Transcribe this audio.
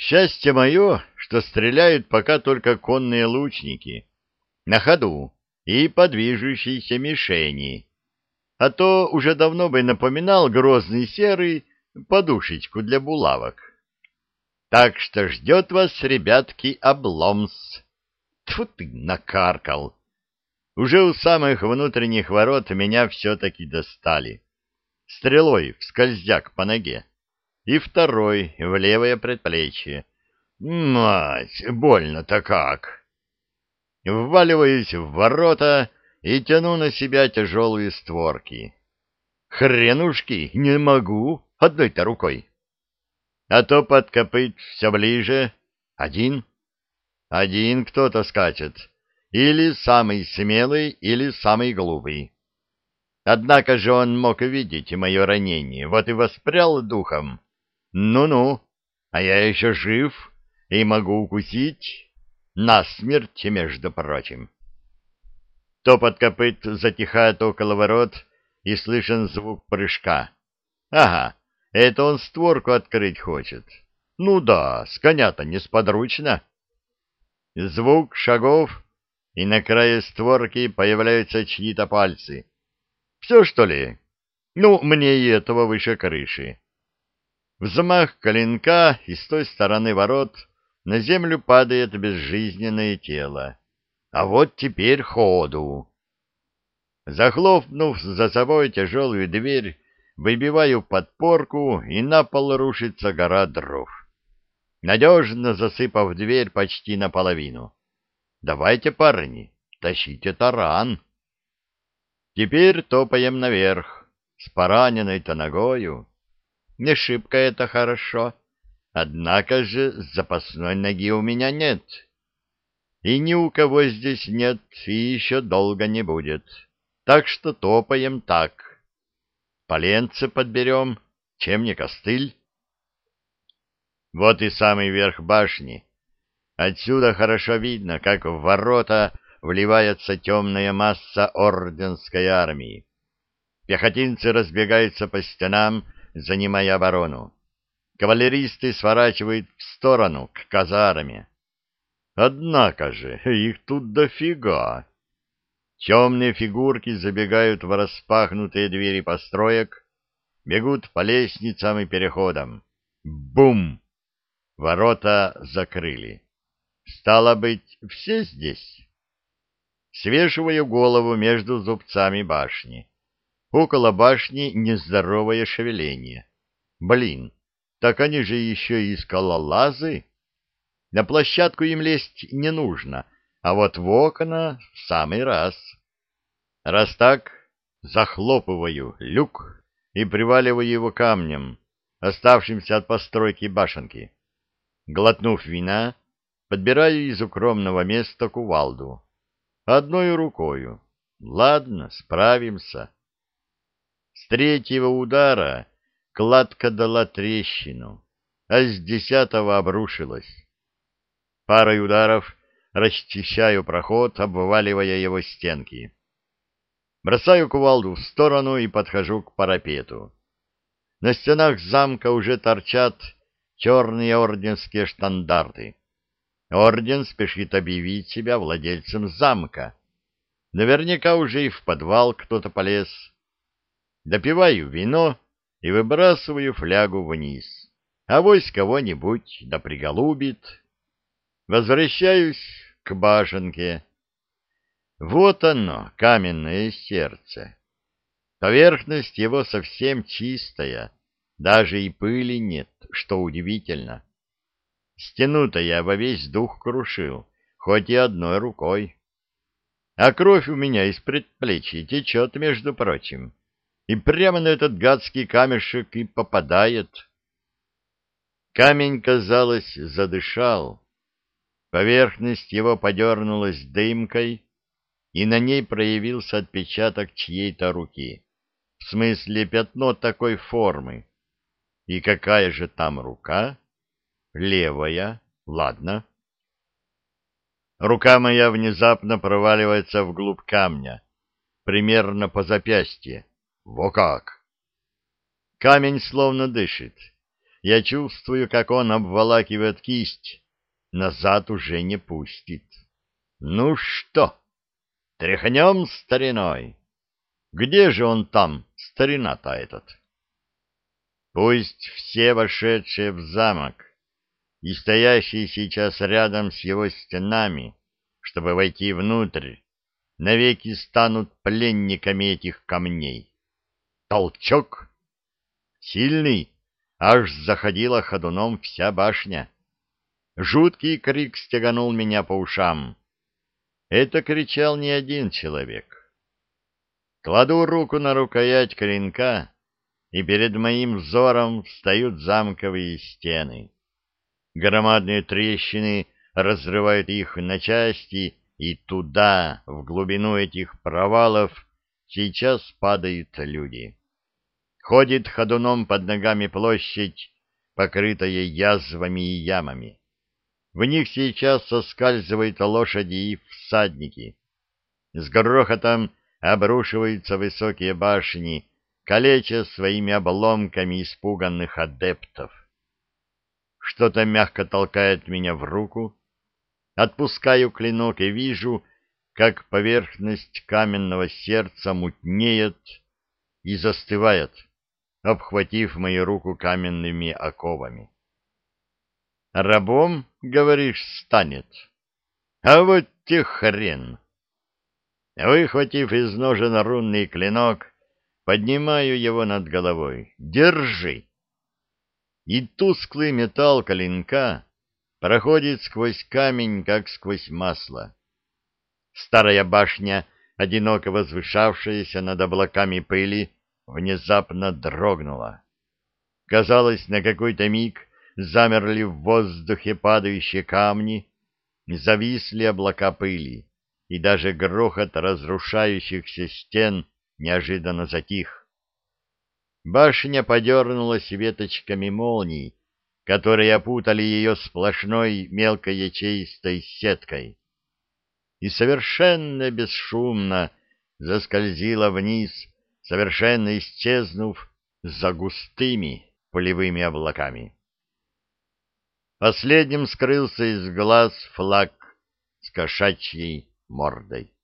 Счастье мое, что стреляют пока только конные лучники, на ходу и по движущейся мишени. А то уже давно бы напоминал грозный серый подушечку для булавок. Так что ждет вас, ребятки, обломс. Тьфу ты, накаркал. Уже у самых внутренних ворот меня все-таки достали. Стрелой в скользяк по ноге. И второй в левое предплечье. Мать, больно-то как! Вваливаюсь в ворота и тяну на себя тяжелые створки. Хренушки, не могу одной-то рукой. А то под все ближе. Один. Один кто-то скачет. Или самый смелый, или самый глупый. Однако же он мог видеть мое ранение, вот и воспрял духом. Ну-ну, а я еще жив и могу укусить. Насмерть, между прочим. Топот копыт затихает около ворот, и слышен звук прыжка. Ага, это он створку открыть хочет. Ну да, с коня-то несподручно. Звук шагов, и на крае створки появляются чьи-то пальцы. Все, что ли? Ну, мне и этого выше крыши. Взмах коленка, и с той стороны ворот на землю падает безжизненное тело. А вот теперь ходу. Захлопнув за собой тяжелую дверь, выбиваю подпорку, и на пол рушится гора дров. Надежно засыпав дверь почти наполовину. Давайте, парни, тащите таран. Теперь топаем наверх, с пораненной-то ногою. Не шибко это хорошо, однако же запасной ноги у меня нет. И ни у кого здесь нет, и еще долго не будет. Так что топаем так. Поленце подберем, чем не костыль. Вот и самый верх башни. Отсюда хорошо видно, как в ворота вливается темная масса орденской армии. Пехотинцы разбегаются по стенам, занимая оборону. Кавалеристы сворачивают в сторону, к казарме. Однако же их тут дофига. Темные фигурки забегают в распахнутые двери построек, бегут по лестницам и переходам. Бум! Ворота закрыли. Стало быть, все здесь. Свешиваю голову между зубцами башни. Около башни нездоровое шевеление. Блин, так они же еще и скалолазы. На площадку им лезть не нужно, а вот в окна в самый раз. Раз так, захлопываю люк и приваливаю его камнем, оставшимся от постройки башенки. Глотнув вина, подбираю из укромного места кувалду. Одной рукою. Ладно, справимся. С третьего удара кладка дала трещину, а с десятого обрушилась. Парой ударов расчищаю проход, обваливая его стенки. Бросаю кувалду в сторону и подхожу к парапету. На стенах замка уже торчат черные орденские штандарты. Орден спешит объявить себя владельцем замка. Наверняка уже и в подвал кто-то полез. Допиваю вино и выбрасываю флягу вниз. А вось кого-нибудь да приголубит. Возвращаюсь к башенке. Вот оно, каменное сердце. Поверхность его совсем чистая, даже и пыли нет, что удивительно. Стену-то я во весь дух крушил, хоть и одной рукой. А кровь у меня из предплечья течет, между прочим, и прямо на этот гадский камешек и попадает. Камень, казалось, задышал. Поверхность его подернулась дымкой, и на ней проявился отпечаток чьей-то руки. В смысле, пятно такой формы. И какая же там рука? Левая. Ладно. Рука моя внезапно проваливается вглубь камня, примерно по запястье. Во как! Камень словно дышит. я чувствую, как он обволакивает кисть, назад уже не пустит. Ну что, тряхнем стариной? Где же он там, старина-то этот? Пусть все вошедшие в замок и стоящие сейчас рядом с его стенами, чтобы войти внутрь, навеки станут пленниками этих камней. Толчок! Сильный, аж заходила ходуном вся башня. Жуткий крик стеганул меня по ушам. Это кричал не один человек. Кладу руку на рукоять клинка, и перед моим взором встают замковые стены. Громадные трещины разрывают их на части, и туда, в глубину этих провалов, сейчас падают люди. Ходит ходуном под ногами площадь, покрытая язвами и ямами. В них сейчас соскальзывают лошади и всадники. С грохотом обрушиваются высокие башни, калеча своими обломками испуганных адептов. Что-то мягко толкает меня в руку. Отпускаю клинок и вижу, как поверхность каменного сердца мутнеет и застывает, обхватив мою руку каменными оковами. Рабом, говоришь, станет? А вот те хрен! Выхватив из ножен рунный клинок, поднимаю его над головой. Держи! И тусклый металл клинка проходит сквозь камень, как сквозь масло. Старая башня, одиноко возвышавшаяся над облаками пыли, внезапно дрогнула. Казалось, на какой-то миг замерли в воздухе падающие камни, зависли облака пыли, и даже грохот разрушающихся стен неожиданно затих. Башня подернулась веточками молний, которые опутали ее сплошной мелкой ячеистой сеткой, и совершенно бесшумно заскользила вниз, совершенно исчезнув за густыми полевыми облаками. Последним скрылся из глаз флаг с кошачьей мордой.